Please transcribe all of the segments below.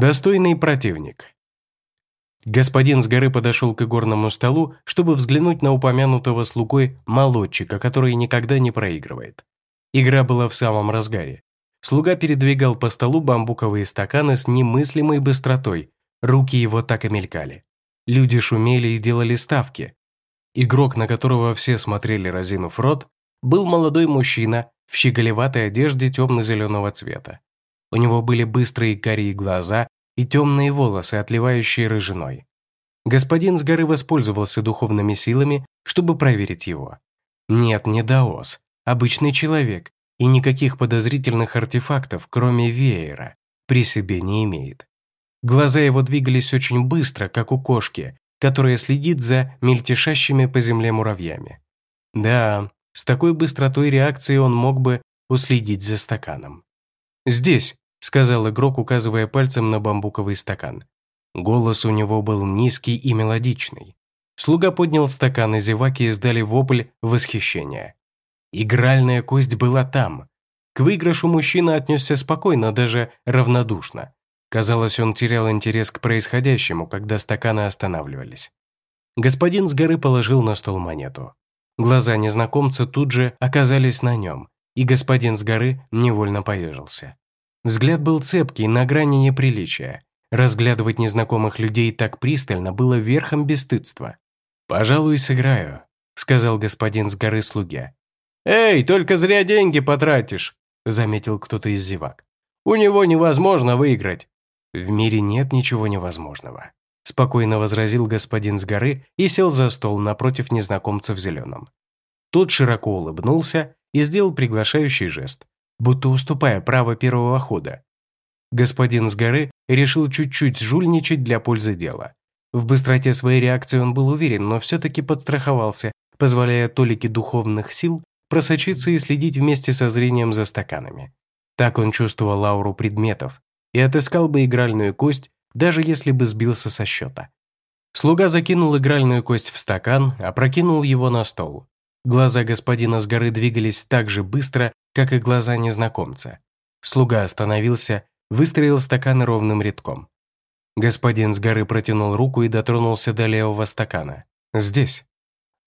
Достойный противник. Господин с горы подошел к игорному столу, чтобы взглянуть на упомянутого слугой молодчика, который никогда не проигрывает. Игра была в самом разгаре. Слуга передвигал по столу бамбуковые стаканы с немыслимой быстротой, руки его так и мелькали. Люди шумели и делали ставки. Игрок, на которого все смотрели разинув рот, был молодой мужчина в щеголеватой одежде темно-зеленого цвета. У него были быстрые карие глаза и темные волосы, отливающие рыжиной. Господин с горы воспользовался духовными силами, чтобы проверить его. Нет, не Даос, обычный человек, и никаких подозрительных артефактов, кроме веера, при себе не имеет. Глаза его двигались очень быстро, как у кошки, которая следит за мельтешащими по земле муравьями. Да, с такой быстротой реакции он мог бы уследить за стаканом. «Здесь», — сказал игрок, указывая пальцем на бамбуковый стакан. Голос у него был низкий и мелодичный. Слуга поднял стакан, и зеваки издали вопль восхищения. Игральная кость была там. К выигрышу мужчина отнесся спокойно, даже равнодушно. Казалось, он терял интерес к происходящему, когда стаканы останавливались. Господин с горы положил на стол монету. Глаза незнакомца тут же оказались на нем, и господин с горы невольно поежился. Взгляд был цепкий, на грани неприличия. Разглядывать незнакомых людей так пристально было верхом бесстыдства. «Пожалуй, сыграю», — сказал господин с горы слуге. «Эй, только зря деньги потратишь», — заметил кто-то из зевак. «У него невозможно выиграть». «В мире нет ничего невозможного», — спокойно возразил господин с горы и сел за стол напротив незнакомца в зеленом. Тот широко улыбнулся и сделал приглашающий жест, будто уступая право первого хода. Господин с горы решил чуть-чуть жульничать для пользы дела. В быстроте своей реакции он был уверен, но все-таки подстраховался, позволяя толике духовных сил просочиться и следить вместе со зрением за стаканами. Так он чувствовал ауру предметов и отыскал бы игральную кость, даже если бы сбился со счета. Слуга закинул игральную кость в стакан, опрокинул его на стол. Глаза господина с горы двигались так же быстро, как и глаза незнакомца. Слуга остановился, выстроил стаканы ровным рядком. Господин с горы протянул руку и дотронулся до левого стакана. «Здесь».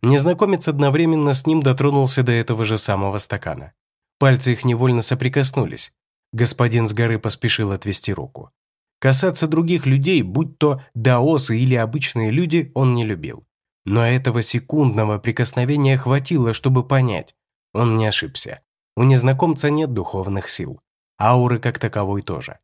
Незнакомец одновременно с ним дотронулся до этого же самого стакана. Пальцы их невольно соприкоснулись. Господин с горы поспешил отвести руку. Касаться других людей, будь то даосы или обычные люди, он не любил. Но этого секундного прикосновения хватило, чтобы понять. Он не ошибся. У незнакомца нет духовных сил. Ауры как таковой тоже.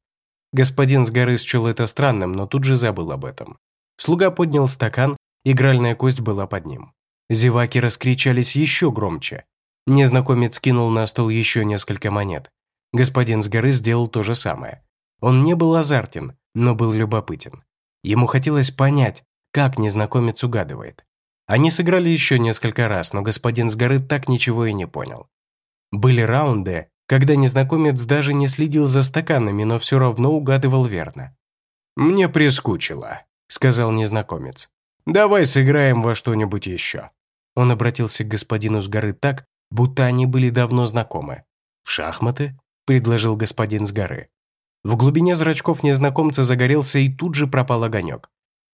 Господин с горы счел это странным, но тут же забыл об этом. Слуга поднял стакан, игральная кость была под ним. Зеваки раскричались еще громче. Незнакомец кинул на стол еще несколько монет. Господин с горы сделал то же самое. Он не был азартен, но был любопытен. Ему хотелось понять, как незнакомец угадывает. Они сыграли еще несколько раз, но господин с горы так ничего и не понял. Были раунды, когда незнакомец даже не следил за стаканами, но все равно угадывал верно. «Мне прискучило», — сказал незнакомец. «Давай сыграем во что-нибудь еще». Он обратился к господину с горы так, будто они были давно знакомы. «В шахматы?» – предложил господин с горы. В глубине зрачков незнакомца загорелся и тут же пропал огонек.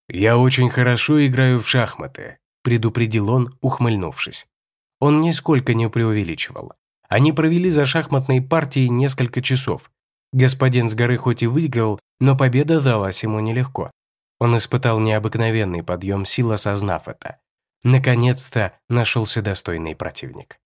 «Я очень хорошо играю в шахматы», предупредил он, ухмыльнувшись. Он нисколько не преувеличивал. Они провели за шахматной партией несколько часов. Господин с горы хоть и выиграл, но победа далась ему нелегко. Он испытал необыкновенный подъем сил, осознав это. Наконец-то нашелся достойный противник.